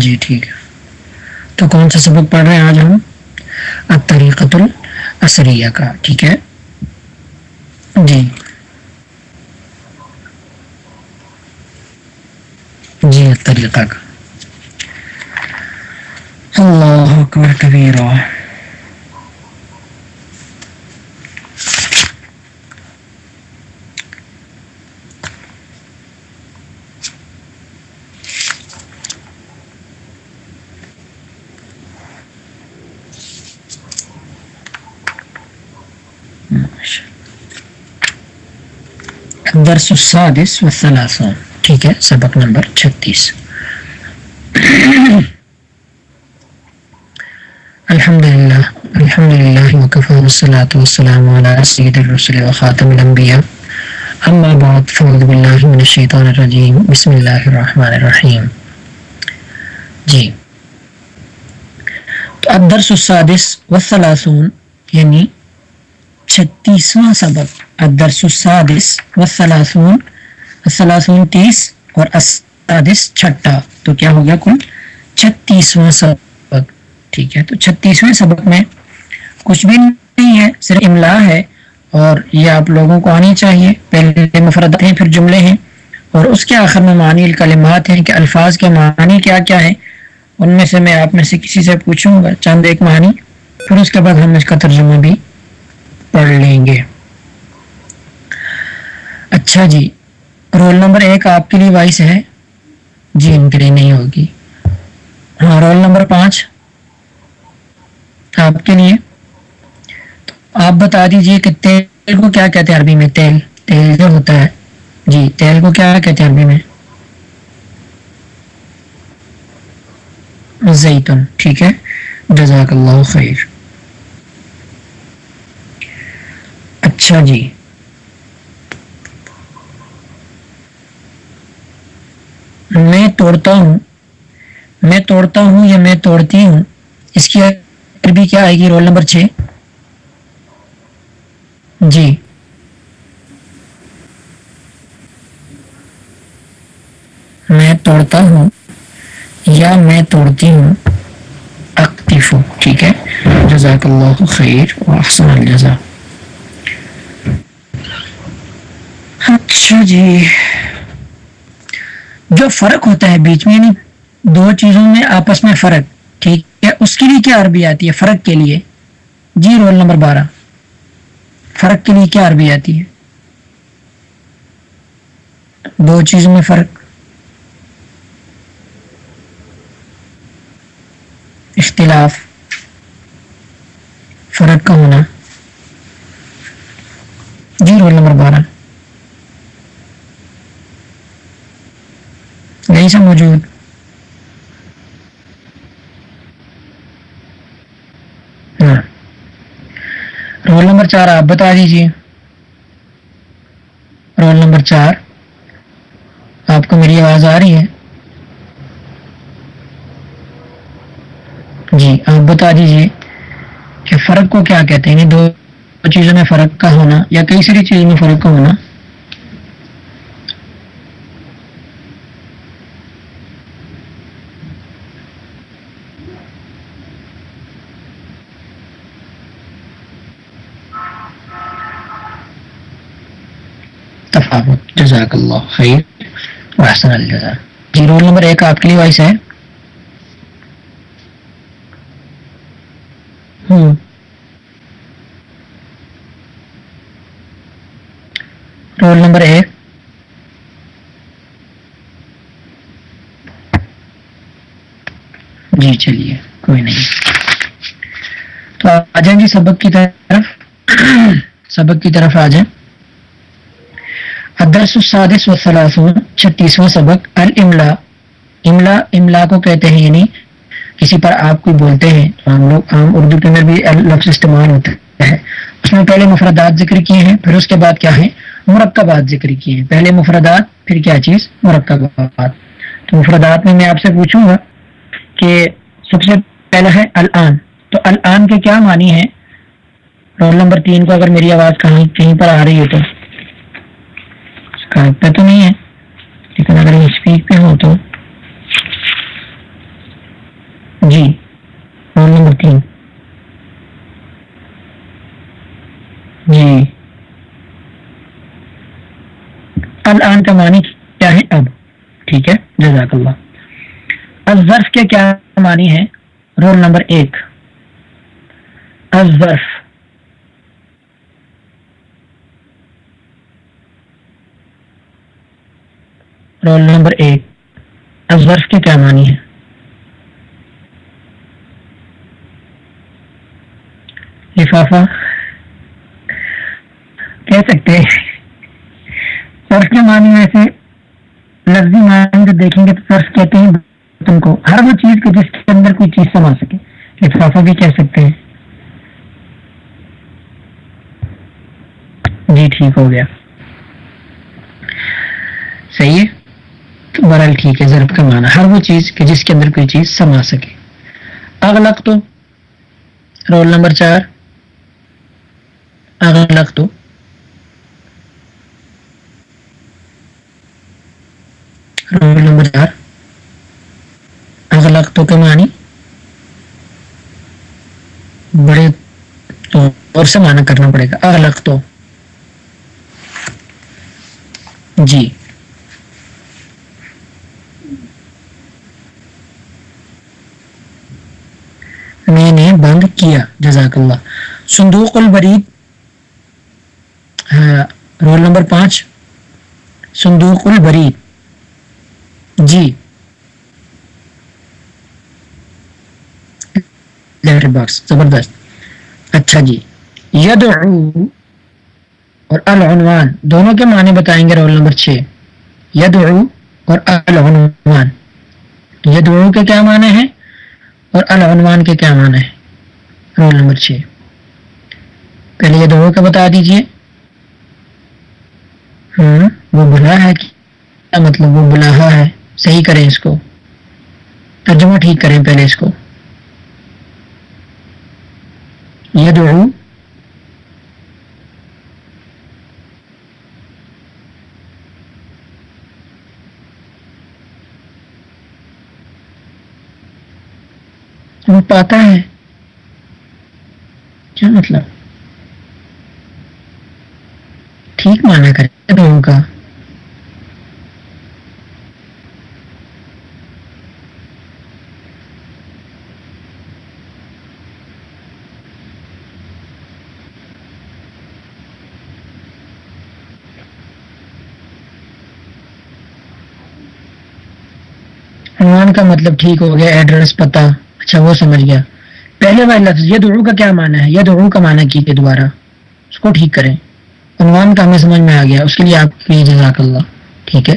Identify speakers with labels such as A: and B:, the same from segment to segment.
A: جی ٹھیک ہے۔ تو کون سا سبق پڑھ رہے ہیں آج ہم؟ طریقت الاسریہ کا، ٹھیک ہے۔ جی۔ جی طریقہ کا۔ اللہ اکبر، کبیرہ۔ درس السادس والثلاثون ٹھیک ہے سبق نمبر چھتیس الحمد للہ الحمد للہ وکفہ والصلاة والسلام علی سید الرسل وخاتم الانبیاء اما بعد فعوذ باللہ من الشیطان الرجیم بسم اللہ الرحمن الرحیم جی تو الدرس السادس والثلاثون یعنی چھتیسواں سبق الدرس السادس والثلاثون، الثلاثون تیس اور السادس چھٹا۔ تو کیا ہو گیا کل؟ چھتیسواں سبق۔ ٹھیک ہے، تو چھتیسویں سبق میں کچھ بھی نہیں ہے، صرف املا ہے اور یہ آپ لوگوں کو آنی چاہیے۔ پہلے مفردات ہیں، پھر جملے ہیں۔ اور اس کے آخر میں معنی الکلمات ہیں کہ الفاظ کے معنی کیا کیا ہے ان میں سے میں آپ میں سے کسی سے پوچھوں گا، چند ایک معنی۔ پھر اس کے بعد ہم اس کا ترجمہ بھی پڑھ لیں گے۔ اچھا جی رول نمبر ایک آپ کے لیے وائس ہے۔ جی ان کے لیے نہیں ہوگی۔ ہاں رول نمبر پانچ۔ آپ کے لیے۔ آپ بتا دیجیے کہ تیل کو کیا کہتے ہیں عربی میں؟ تیل تیل جو ہوتا ہے۔ جی تیل کو کیا کہتے ہیں عربی میں؟ زیتون، ٹھیک ہے۔ جزاک اللہ خیر۔ اچھا جی۔ میں توڑتا ہوں۔ میں توڑتا ہوں یا میں توڑتی ہوں؟ اس کی عربی کیا آئے گی؟ رول نمبر چھ۔ جی۔ میں توڑتا ہوں یا میں توڑتی ہوں؟ اکتفو ٹھیک ہے۔ جزاک اللہ خیر۔ و احسن الجزا اچھا جی۔ جو فرق ہوتا ہے بیچ میں یعنی دو چیزوں میں آپس میں فرق، ٹھیک؟ ہے اس کے لیے کیا عربی آتی ہے؟ فرق کے لیے۔ جی رول نمبر بارہ۔ فرق کے لیے کیا عربی آتی ہے؟ دو چیزوں میں فرق۔ اختلاف۔ فرق کا ہونا۔ جی رول نمبر بارہ۔ نہیں موجود۔ ہاں۔ رول نمبر چار آپ بتا دیجیے رول نمبر چار۔ آپ کو میری آواز آ رہی ہے؟ جی آپ بتا دیجیے کہ فرق کو کیا کہتے ہیں؟ یعنی دو چیزوں میں فرق کا ہونا یا کئی ساری چیزوں میں فرق کا ہونا۔ جزاک اللہ. خیر. وحسن الجزا جی رول نمبر ایک آپ کے لیے وائس ہے. رول نمبر ایک. جی چلیے، کوئی نہیں. تو آ جائیں جی سبق کی طرف. سبق کی طرف آ جائیں. الدرس السادس و والثلاثون چھتیسواں سبق، الاملا۔ املا املا کو کہتے ہیں یعنی کسی پر آپ کوئی بولتے ہیں ہم لوگ، عام اردو کے اندر بھی لفظ استعمال ہوتا ہے۔ اس میں پہلے مفردات ذکر کیے ہیں، پھر اس کے بعد کیا ہے مرکبات ذکر کیے ہیں۔ پہلے مفردات، پھر کیا چیز؟ مرکبات۔ تو مفردات میں میں آپ سے پوچھوں گا کہ سب سے پہلا ہے الان۔ تو الان کے کیا معنی ہے رول نمبر تین کو اگر میری آواز کہیں کہیں پر آ رہی ہے تو۔ کارڈ پہ تو نہیں ہے، لیکن اگر اسپیک پہ ہو تو۔ جی رول نمبر تین۔ جی۔ الان کا معنی کیا ہے اب؟ ٹھیک ہے، جزاک اللہ۔ الظرف کے کیا معنی ہے رول نمبر ایک۔ الظرف رول نمبر ایک الظرف کے کیا معنی ہے لفافہ کہہ سکتے ہیں کے معنی میں سے لفظی معنی جو دیکھیں گے تو فرض کہتے ہیں تم کو ہر وہ چیز کو جس کے اندر کوئی چیز سما سکے لفافہ بھی کہہ سکتے ہیں جی ٹھیک ہو گیا صحیح ہے تو برحال ٹھیک ہے ضرب کا معنی، ہر وہ چیز کہ جس کے اندر کوئی چیز سما سکے۔ اغلق تو رول نمبر چار۔ اغلق تو رول نمبر چار۔ اغلق تو کے معنی۔ بڑے اور سے معنی کرنا پڑے گا۔ اغلق تو جی میں نے بند کیا جزاک اللہ صندوق البرید ہاں، رول نمبر پانچ صندوق البرید جی۔ لیٹر باکس زبردست۔ اچھا جی۔ یدعو اور العنوان دونوں کے معنی بتائیں گے رول نمبر چھ۔ یدعو اور العنوان۔ یدعو کے کیا معنی ہیں اور العنوان کے کیا معنی ہے رول نمبر چھ۔ پہلے یدعو کا بتا دیجیے۔ ہاں وہ بلا ہے کیا مطلب وہ بلاہا ہے؟ صحیح کریں اس کو۔ ترجمہ ٹھیک کریں پہلے اس کو۔ یدعو۔ وہ پاتا ہے کیا مطلب ٹھیک مانا کرے دونوں کا عنوان کا مطلب ٹھیک ہو گیا ایڈریس پتا۔ اچھا وہ سمجھ گیا۔ پہلے والا لفظ ید کا کیا معنی ہے؟ ید کا معنی کیجیے دوبارہ۔ اس کو ٹھیک کریں۔ عنوان کا ہمیں سمجھ میں آ گیا۔ اس کے لیے آپ کی جزاک اللہ۔ ٹھیک ہے؟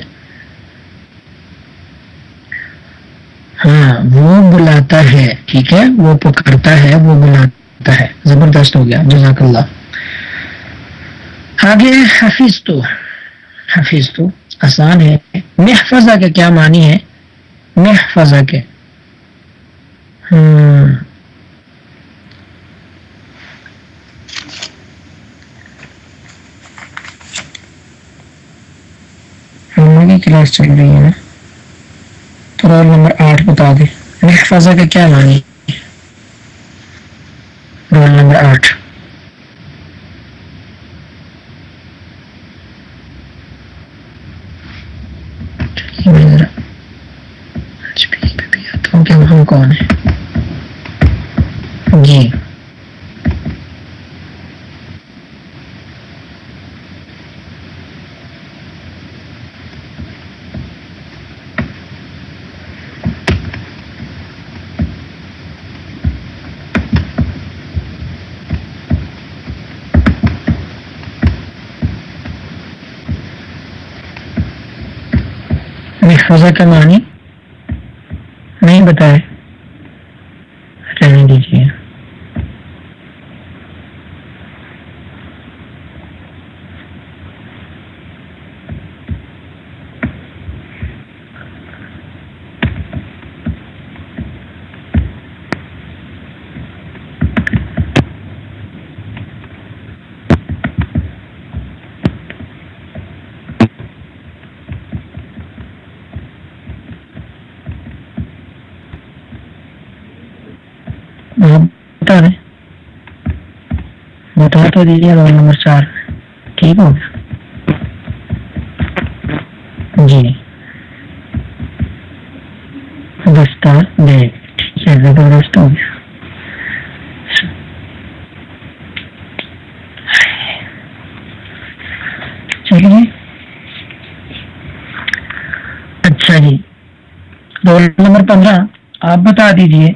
A: ہاں وہ بلاتا ہے۔ ٹھیک ہے؟ وہ پکڑتا ہے، وہ بلاتا ہے۔ زبردست ہو گیا۔ جزاک اللہ۔ آگے حفیظ تو حفیظ تو آسان ہے۔ محفظہ کے کیا معنی ہے؟ محفظہ کے۔ کی کلاس چل رہی ہے نا؟ تو رول نمبر آٹھ بتا دے۔ محفظہ کا کیا معنی رول نمبر آٹھ ہم کون ہے؟ جی۔ محفظہ کا معنی نہیں بتائے رہنے دیجیے بتا دیں بتا تو دیجیے رول نمبر چار۔ ٹھیک ہو۔ گیا جی۔ دستہ دے۔ زبردست ہو گیا۔ چلیے۔ اچھا جی۔ رول نمبر پندرہ، آپ بتا دیجیے۔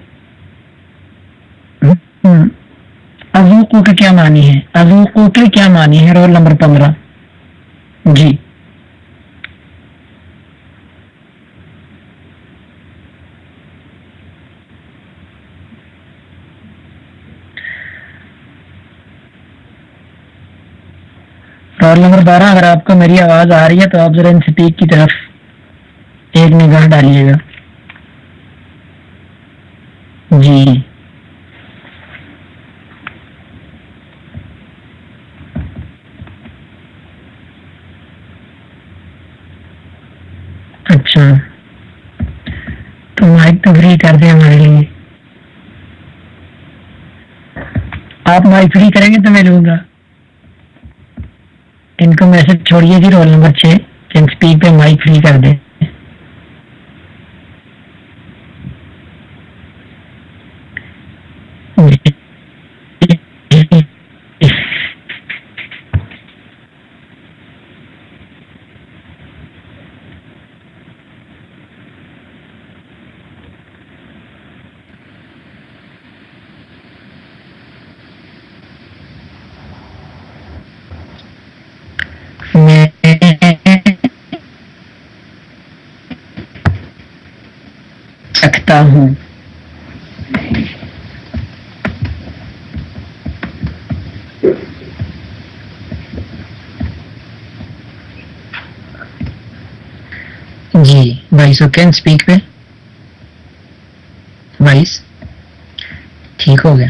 A: ازوکو کے کیا معنی ہے؟ ازوکو کے کیا معنی ہے؟ رول نمبر پندرہ۔ جی۔ رول نمبر بارہ، اگر آپ کو میری آواز آ رہی ہے تو آپ ذرا ان سپیک کی طرف ایک نگاہ ڈالیے گا۔ جی۔ ہاں۔ اچھا تو مائک تو فری کر دیں ہمارے لیے۔ آپ مائک فری کریں گے تو میں لوں گا۔ ان کو میسج چھوڑیے جی رول نمبر چھ۔ اسپیک پہ مائک فری کر دیں۔ سکتا ہوں۔ جی وائس او کین اسپیک پہ وائس ٹھیک ہو گیا۔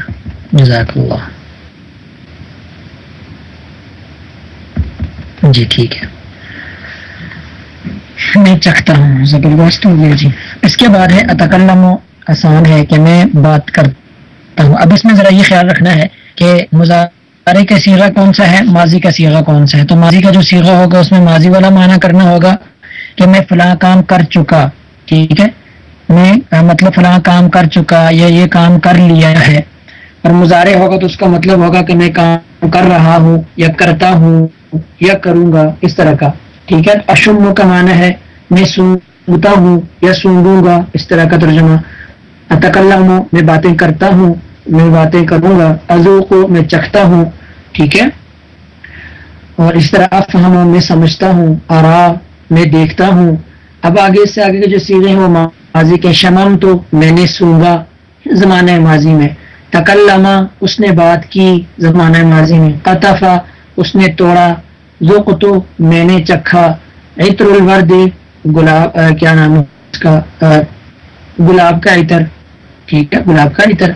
A: جزاک اللہ۔ جی ٹھیک ہے۔ میں چکھتا ہوں، زبردست ہو گیا جی۔ اس کے بعد ہے اتکلم آسان ہے کہ میں بات کرتا ہوں۔ اب اس میں ذرا یہ خیال رکھنا ہے کہ مظاہرے کا سیغہ کون سا ہے، ماضی کا سیغہ کون سا ہے؟ تو ماضی کا جو سیغہ ہوگا، اس میں ماضی والا معنی کرنا ہوگا کہ میں فلاں کام کر چکا، ٹھیک ہے؟ میں مطلب فلاں کام کر چکا یا یہ کام کر لیا ہے۔ اور مظاہرے ہوگا تو اس کا مطلب ہوگا کہ میں کام کر رہا ہوں یا کرتا ہوں یا کروں گا، اس طرح کا، ٹھیک ہے؟ اشم کا معنی ہے، میں سنتا ہوں یا سن گا اس طرح کا ترجمہ اتکلم میں باتیں کرتا ہوں میں باتیں کروں گا ازو کو میں چکھتا ہوں ٹھیک ہے اور اس طرح افہم میں سمجھتا ہوں آرا میں دیکھتا ہوں اب آگے سے آگے کے جو سیرے ہیں وہ ماضی کے شمم تو میں نے سونگا زمانہ ماضی میں تکلما اس نے بات کی زمانہ ماضی میں قطفا اس نے توڑا ذوق تو میں نے چکھا عطر الورد گلاب کیا نام ہے اس کا؟ گلاب کا عطر۔ ٹھیک ہے، گلاب کا عطر۔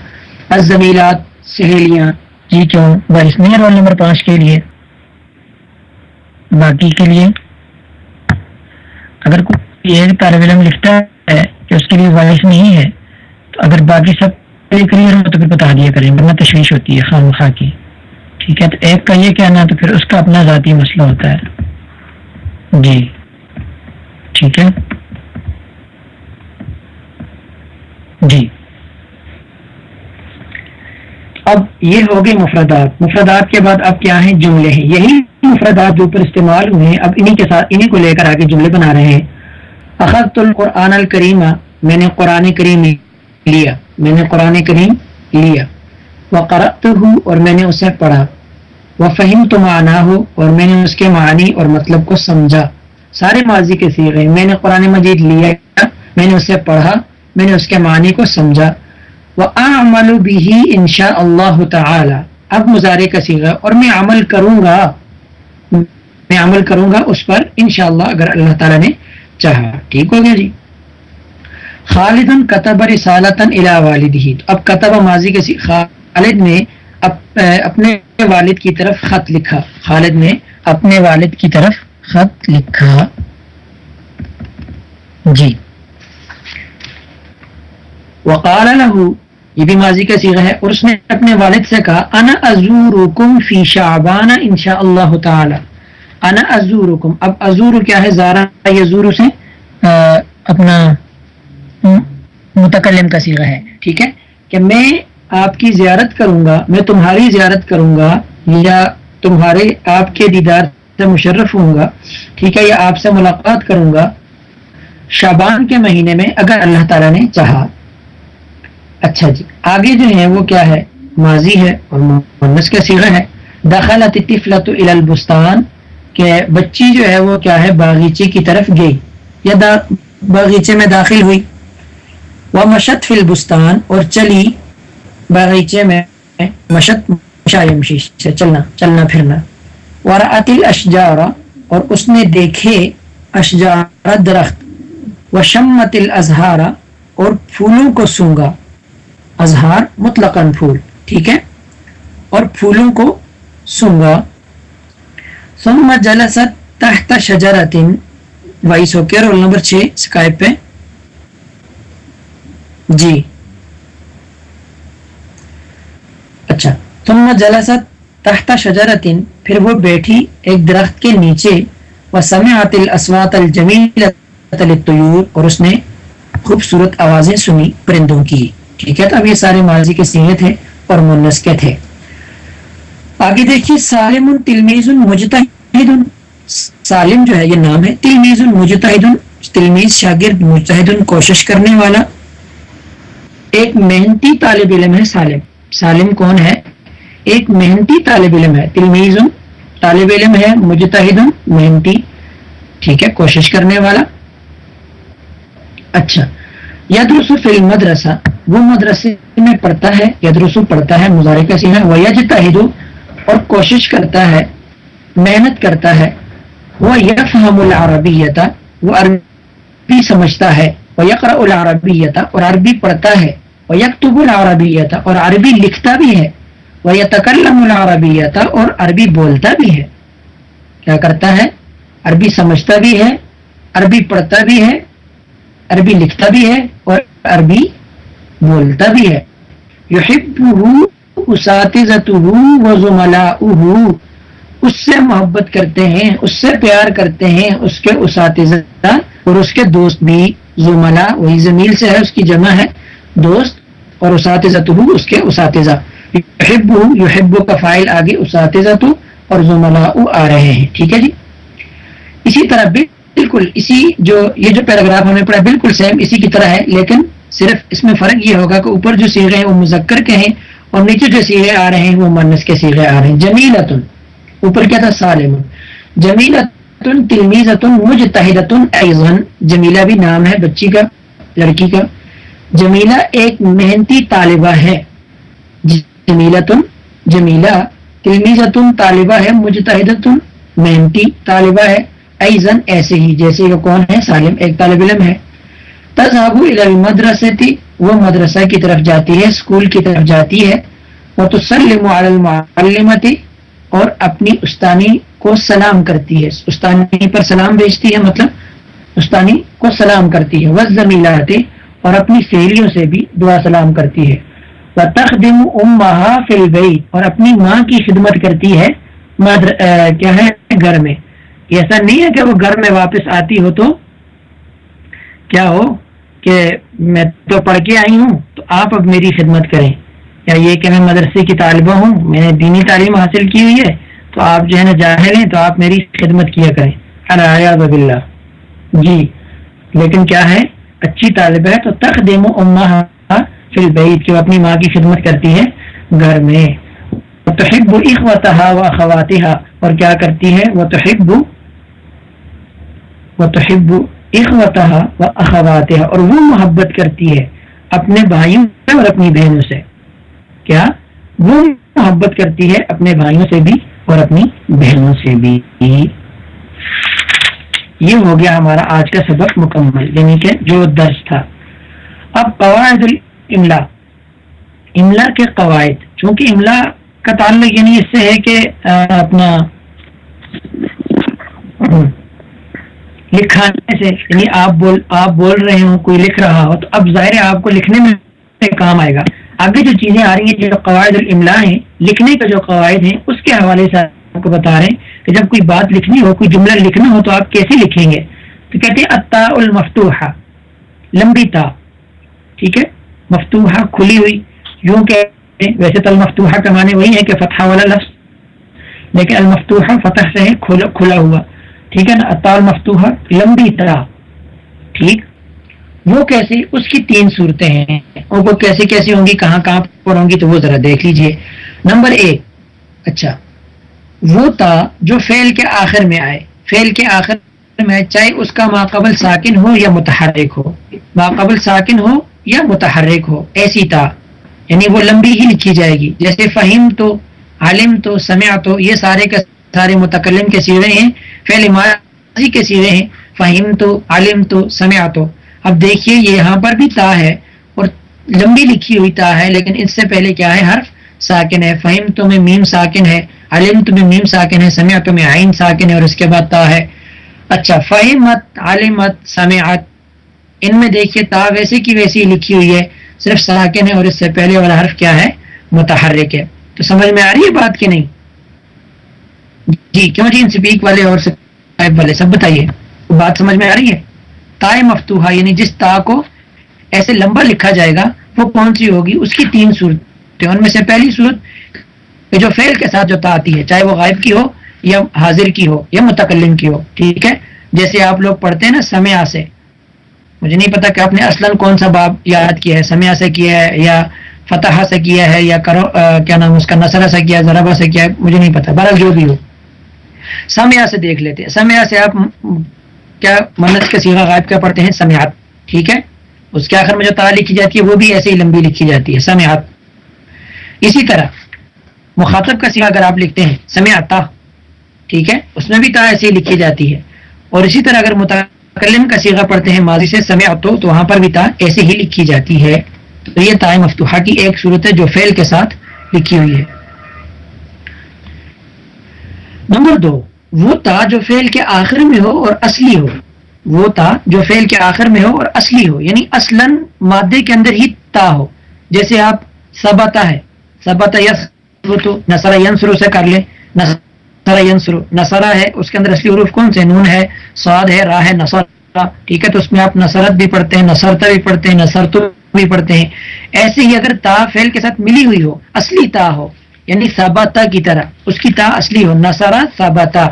A: الزمیلات، سہیلیاں جی کیوں بائیس میں رول نمبر پانچ کے لیے۔ باقی کے لیے۔ اگر کوئی ایک طالب علم لکھتا ہے کہ اس کے لیے وائس نہیں ہے، تو اگر باقی سب کلیئر ہو تو پھر بتا دیا کریں، ورنہ تشویش ہوتی ہے خام خواہ کی۔ ٹھیک ہے، تو ایک کا یہ کہنا تو پھر اس کا اپنا ذاتی مسئلہ ہوتا ہے۔ جی۔ ٹھیک ہے؟ جی۔ اب یہ ہوگی مفردات۔ مفردات کے بعد اب کیا ہیں؟ جملے ہیں۔ یہی مفردات جو اوپر استعمال ہوئے ہیں، اب انہی کے ساتھ انہی کو لے کر آگے جملے بنا رہے ہیں۔ اخذت القرآن الکریمہ میں نے قرآن کریم لیا۔ میں نے قرآن کریم لیا۔ وہ کرت ہوں اور میں نے اسے پڑھا۔ وہ فہم تو مانا ہو اور میں نے اس کے معنی اور مطلب کو سمجھا۔ سارے ماضی کے سیغے۔ میں نے قرآن مجید لیا، میں نے اسے پڑھا، میں نے اس کے معنی کو سمجھا۔ وہ عمل بھی انشاء اللہ تعالی اب مظاہرے کا سیغا اور میں عمل کروں گا۔ میں عمل کروں گا اس پر انشاءاللہ اگر اللہ تعالیٰ نے چاہا۔ ٹھیک ہو گیا جی۔ خالدن کتب رسالتن الى والدہ۔ اب کتب ماضی کے خالد نے اپنے والد کی طرف خط لکھا۔ خالد نے اپنے والد کی طرف خط لکھا۔ جی۔ وقال له، یہ بھی ماضی کا سیغہ ہے، اور اس نے اپنے والد سے کہا، انا ازورکم فی شعبان انشاء اللہ تعالی۔ انا ازورکم اب ازور کیا ہے؟ زارا یزور سے اپنا متکلم کا سیغہ ہے۔ ٹھیک ہے؟ کہ میں آپ کی زیارت کروں گا، میں تمہاری زیارت کروں گا، یا تمہارے آپ کے دیدار سے مشرف ہوں گا، ٹھیک ہے، یا آپ سے ملاقات کروں گا شابان کے مہینے میں اگر اللہ تعالیٰ نے چاہا۔ اچھا جی آگے جو ہے وہ کیا ہے؟ ماضی ہے اور مونس کا سیغہ ہے دخلت طفلت الى البستان، کہ بچی جو ہے وہ کیا ہے؟ باغیچے کی طرف گئی، یا دا باغیچے میں داخل ہوئی۔ وہ مشت فی البستان اور چلی باغیچے میں مشت مشایمشی سے چلنا چلنا پھرنا۔ ورعت الاشجار اور اس نے دیکھے اشجار درخت، وشمت الازہار، اور پھولوں کو سونگا۔ اظہار مطلقاً پھول، ٹھیک ہے؟ اور پھولوں کو سونگا۔ ثم جلست تحت شجرت وائس ہو کے رول نمبر چھ سکائپ پہ۔ جی۔ اچھا۔ ثم جلست تحت شجرت پھر وہ بیٹھی ایک درخت کے نیچے، وسمعت الاسوات الجمیلۃ للطیور اور اس نے خوبصورت آوازیں سنی پرندوں کی۔ ٹھیک ہے، تو اب یہ سارے ماضی کے سینے تھے اور منس کے تھے۔ آگے دیکھیے، سالم تلمیز مجتہد، سالم جو ہے یہ نام ہے تلمیز مجتہد تلمیز شاگرد مجتہد کوشش کرنے والا۔ ایک محنتی طالب علم ہے سالم۔ سالم کون ہے؟ ایک محنتی طالب علم ہے تلمیز طالب علم ہے، مجتہد محنتی ٹھیک ہے، کوشش کرنے والا۔ اچھا یدرس فی المدرسہ، وہ مدرسے میں پڑھتا ہے یدرسو پڑھتا ہے مظاہرے کا سینہ، ویجتہد اور کوشش کرتا ہے، محنت کرتا ہے۔ وہ یفہم العربیت وہ عربی سمجھتا ہے وہ یقرا العربیت اور عربی پڑھتا ہے۔ وہ یکتب العربیت اور عربی لکھتا بھی ہے۔ وہ یتکلم العربیت اور عربی بولتا بھی ہے۔ کیا کرتا ہے؟ عربی سمجھتا بھی ہے، عربی پڑھتا بھی ہے، عربی لکھتا بھی ہے اور عربی بولتا بھی ہے۔ یحبہ اساتذتہ و زملاؤہ اس سے محبت کرتے ہیں، اس سے پیار کرتے ہیں، اس کے اساتذہ اور اس کے دوست بھی۔ زملا وہی زمیل سے ہے، اس کی جمع ہے۔ دوست اور اساتذہ اس کے اساتذہ۔ یحبو یحبو کا فائل آگے اساتذہ تو اور زملا آ رہے ہیں، ٹھیک ہے جی؟ اسی طرح بالکل اسی جو، یہ جو پیراگراف ہمیں پڑھا بالکل سیم اسی کی طرح ہے، لیکن صرف اس میں فرق یہ ہوگا کہ اوپر جو سیغے ہیں وہ مذکر کے ہیں اور نیچے جو سیغے آ رہے ہیں وہ منس کے سیغے آ رہے ہیں۔ جمیلتن اوپر کیا تھا؟ سالم۔ جمیلتن تلمیزتن مجتہدتن ایضا، جمیلہ بھی نام ہے، بچی کا، لڑکی کا۔ جمیلہ ایک محنتی طالبہ ہے۔ جمیلتن، جمیلہ، تلمیزتن، طالبہ ہے، مجتہدتن محنتی طالبہ ہے، ایزن ایسے ہی جیسے یہ کون ہے؟ سالم ایک طالب علم ہے۔ تذہب الى المدرستی، وہ مدرسہ کی طرف جاتی ہے اسکول کی طرف جاتی ہے۔ وہ تو سلم المعلمتی، اور اپنی استانی کو سلام کرتی ہے۔ استانی پر سلام بیچتی ہے مطلب استانی کو سلام کرتی ہے۔ وہ زمیلاتے اور اپنی سہیلیوں سے بھی دعا سلام کرتی ہے۔ تخدم ام فل گئی اور اپنی ماں کی خدمت کرتی ہے مدر کیا ہے؟ گھر میں۔ ایسا نہیں ہے کہ وہ گھر میں واپس آتی ہو تو کیا ہو؟ کہ میں تو پڑھ کے آئی ہوں، تو آپ اب میری خدمت کریں۔ یا یہ کہ میں مدرسے کی طالبہ ہوں، میں نے دینی تعلیم حاصل کی ہوئی ہے، تو آپ جو ہے نا جاہر ہیں، تو آپ میری خدمت کیا کریں۔ ارب اللہ جی لیکن کیا ہے؟ اچھی طالب ہے، تو تخ دیم فی البعید کہ وہ اپنی ماں کی خدمت کرتی ہے گھر میں۔ تو اخوتہ و خواتہ اور کیا کرتی ہے؟ وہ تو وہ تو اخوتہ و اخواتہ اور وہ محبت کرتی ہے اپنے بھائیوں سے اور اپنی بہنوں سے۔ کیا؟ وہ محبت کرتی ہے اپنے بھائیوں سے بھی اور اپنی بہنوں سے بھی۔ یہ ہو گیا ہمارا آج کا سبق مکمل یعنی کہ جو درس تھا۔ اب قواعد الاملا املا کے قواعد۔ چونکہ املا کا تعلق یعنی اس سے ہے کہ اپنا لکھانے سے یعنی آپ بول آپ بول رہے ہوں، کوئی لکھ رہا ہو، تو اب ظاہر ہے آپ کو لکھنے میں کام آئے گا۔ آگے جو چیزیں آ رہی ہیں، جو قواعد الاملا ہیں، لکھنے کا جو قواعد ہیں، اس کے حوالے سے آپ کو بتا رہے ہیں کہ جب کوئی بات لکھنی ہو، کوئی جملہ لکھنا ہو، تو آپ کیسے لکھیں گے؟ تو کہتے ہیں اتا المفتوحہ، لمبی تا۔ ٹھیک ہے؟ مفتوحہ کھلی ہوئی، یوں کہ ویسے تو المفتوحہ کا معنی وہی ہے کہ فتح والا لفظ، لیکن المفتوحہ فتح سے ہے کھلا ہوا۔ ٹھیک ہے نا؟ اتا المفتوحہ لمبی تا ٹھیک؟ وہ کیسے اس کی تین صورتیں ہیں۔ اور وہ کیسی کیسی ہوں گی؟ کہاں کہاں پر ہوں گی؟ تو وہ ذرا دیکھ لیجیے۔ نمبر ایک۔ اچھا۔ وہ تا جو فیل کے آخر میں آئے۔ فیل کے آخر میں چاہے اس کا ماقبل ساکن ہو یا متحرک ہو۔ ماقبل ساکن ہو یا متحرک ہو، ایسی تا۔ یعنی وہ لمبی ہی لکھی جائے گی۔ جیسے فہیم تو، عالم تو، سمع تو، یہ سارے کے سارے متکلم کے سیرے ہیں فیل ماضی کے سیرے ہیں۔ فہیم تو، عالم تو، سمع تو۔ اب دیکھیے یہاں پر بھی تا ہے اور لمبی لکھی ہوئی تا ہے، لیکن اس سے پہلے کیا ہے؟ حرف ساکن ہے۔ فہم تو میں میم ساکن ہے علم تو میں میم ساکن ہے، سمع تو میں آئین ساکن ہے اور اس کے بعد تا ہے۔ اچھا فہمت، عالمت، سمعت ان میں دیکھیے تا ویسے کی ویسی لکھی ہوئی ہے۔ صرف ساکن ہے اور اس سے پہلے والا حرف کیا ہے؟ متحرک ہے۔ تو سمجھ میں آ رہی ہے بات کہ نہیں؟ جی کیوں جی ان سپیک والے اور والے؟ سب بتائیے۔ بات سمجھ میں آ رہی ہے؟ تائے مفتوحہ یعنی جس تا کو ایسے لمبا لکھا جائے گا، وہ کون سی ہوگی؟ اس کی تین صورتیں۔ ان میں سے پہلی صورت جو فیل کے ساتھ جو تا آتی ہے، چاہے وہ غائب کی ہو یا حاضر کی ہو یا متکلم کی ہو، ٹھیک ہے؟ جیسے آپ لوگ پڑھتے ہیں نا سمیا سے۔ مجھے نہیں پتا کہ آپ نے اصلاً کون سا باب یاد کیا ہے سمیا سے کیا ہے یا فتح سے کیا ہے یا کرو کیا نام اس کا نسرہ سے کیا ہے سے کیا ہے، مجھے نہیں پتا۔ برف جو بھی ہو۔ سمیا سے دیکھ لیتے ہیں۔ سمیا سے آپ کیا منت کا سیگا غائب کیا پڑھتے ہیں؟ سمیات ٹھیک ہے؟ اس کے آخر میں جو تارا لکھی جاتی ہے، وہ بھی ایسے ہی لمبی لکھی جاتی ہے۔ سمیات اسی طرح مخاطب کا سیگا اگر آپ لکھتے ہیں سمیاتا ٹھیک ہے؟ اس میں بھی تا ایسے ہی لکھی جاتی ہے۔ اور اسی طرح اگر متکلم کا سیگا پڑھتے ہیں، ماضی سے سمیات تو وہاں پر بھی تا ایسے ہی لکھی جاتی ہے۔ تو یہ تا مفتوحہ کی ایک صورت ہے جو فیل کے ساتھ لکھی ہوئی ہے۔ نمبر دو، وہ تا جو فیل کے آخر میں ہو اور اصلی ہو۔ وہ تا جو فیل کے آخر میں ہو اور اصلی ہو یعنی اصلاً مادے کے اندر ہی تا ہو۔ جیسے آپ سبتا ہے سبتا یس تو نسرا ینسرو سے کر لیں نصر ینسر نسرا ہے، اس کے اندر اصلی حروف کون سے؟ نون ہے، سعد ہے راہ ہے نصر ٹھیک ہے، تو اس میں آپ نصرت بھی پڑھتے ہیں، نصرتا بھی پڑھتے ہیں نصرت بھی پڑھتے ہیں۔ ایسے ہی اگر تا فیل کے ساتھ ملی ہوئی ہو، اصلی تا ہو یعنی سابتا کی طرح، اس کی تا اصلی ہو نسرا سابتا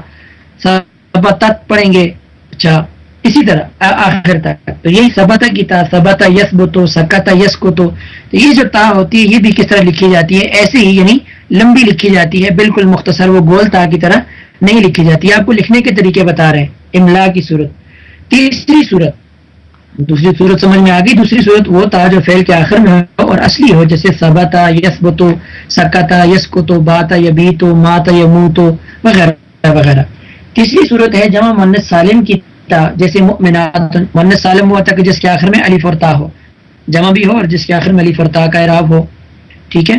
A: سبتت پڑھیں گے۔ اچھا۔ اسی طرح آخر تک۔ تو یہی سبتا کی تا سبتا یس بو سکتا یس تو یہ جو تا ہوتی ہے، یہ بھی کس طرح لکھی جاتی ہے؟ ایسے ہی یعنی لمبی لکھی جاتی ہے، بالکل مختصر وہ گول تا کی طرح نہیں لکھی جاتی۔ آپ کو لکھنے کے طریقے بتا رہے ہیں۔ املا کی صورت۔ تیسری صورت۔ دوسری صورت سمجھ میں آ گئی۔ دوسری صورت وہ تا جو فیل کے آخر میں ہو اور اصلی ہو، جیسے سبتا یس بو سکتا یس کو تو باتا یا بی تو ماتا یا منہ تو وغیرہ وغیرہ۔ تیسری صورت ہے جمع منت سالم کی تا جیسے مؤمنات منت سالم ہوا تک جس کے آخر میں علی فرتا ہو، جمع بھی ہو اور جس کے آخر میں علی فرتا کا اعراب ہو، ٹھیک ہے؟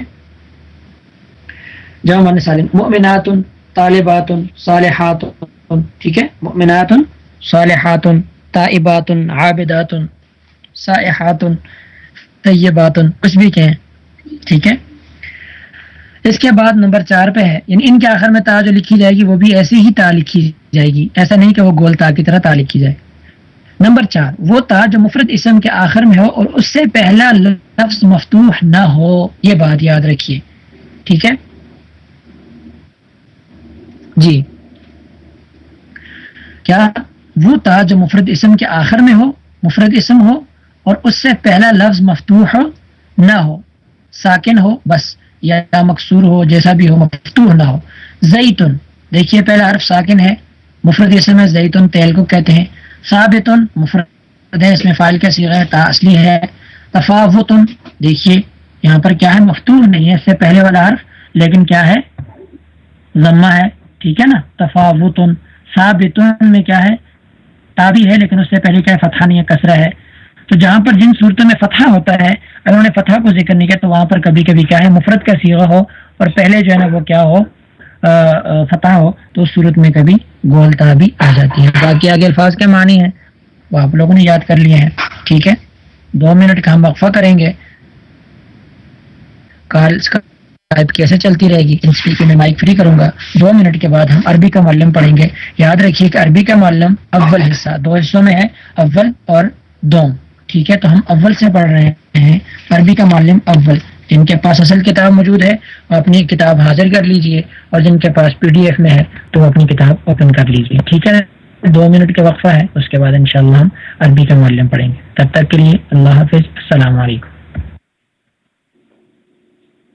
A: جمع منت سالم، مؤمنات، طالبات، صالحات، ٹھیک ہے؟ مؤمنات، صالحات تائبات عابدات سائحات طیبات، کچھ بھی کہیں، ٹھیک ہے؟ اس کے بعد نمبر چار پہ ہے۔ یعنی ان کے آخر میں تا جو لکھی جائے گی وہ بھی ایسی ہی تا لکھی جائے گی۔ ایسا نہیں کہ وہ گول تا کی طرح تا لکھی جائے۔ نمبر چار، وہ تا جو مفرد اسم کے آخر میں ہو اور اس سے پہلا لفظ مفتوح نہ ہو، یہ بات یاد رکھیے۔ ٹھیک ہے؟ جی۔ کیا وہ تا جو مفرد اسم کے آخر میں ہو، مفرد اسم ہو اور اس سے پہلا لفظ مفتوح ہو نہ ہو، ساکن ہو، بس۔ یا مقصور ہو، جیسا بھی ہو، مفتوح نہ ہو۔ زیتن دیکھیے پہلا حرف ساکن ہے۔ مفرد اسم ہے زیتن تیل کو کہتے ہیں۔ ثابتن مفرد ہے، اس میں فائل کا سیغہ تا اصلی ہے۔ تفاوتن دیکھیے یہاں پر کیا ہے؟ مفتوح نہیں ہے، اس سے پہلے والا حرف، لیکن کیا ہے؟ ضمہ ہے، ٹھیک ہے نا؟ تفاوتن ثابتن میں کیا ہے؟ تابی ہے، لیکن اس سے پہلے کیا ہے؟ فتح نہیں ہے کسرہ ہے۔ تو جہاں پر جن صورتوں میں فتح ہوتا ہے اگر انہوں نے فتح کو ذکر نہیں کیا، تو وہاں پر کبھی کبھی کیا ہے مفرت کا سیغہ ہو اور پہلے جو ہے نا وہ کیا ہو؟ فتح ہو، تو اس صورت میں کبھی گولتا بھی آ جاتی ہے۔ باقی آگے الفاظ کے معنی ہیں، وہ آپ لوگوں نے یاد کر لیے ہیں، ٹھیک ہے؟ دو منٹ کا ہم وقفہ کریں گے۔ کال لائف کیسے چلتی رہے گی، ان اسپیکر میں مائک فری کروں گا۔ دو منٹ کے بعد ہم عربی کا معلم پڑھیں گے۔ یاد رکھیے کہ عربی کا معلم اول حصہ، دو حصوں میں ہے، اول اور دوم ٹھیک ہے، تو ہم اول سے پڑھ رہے ہیں۔ عربی کا معلم اول۔ جن کے پاس اصل کتاب موجود ہے، وہ اپنی کتاب حاضر کر لیجیے۔ اور جن کے پاس پی ڈی ایف میں ہے، تو وہ اپنی کتاب اوپن کر لیجیے۔ ٹھیک ہے، دو منٹ کا وقفہ ہے۔ اس کے بعد انشاءاللہ ہم عربی کا معلم پڑھیں گے۔ تب تک کے لیے اللہ حافظ۔ السلام علیکم۔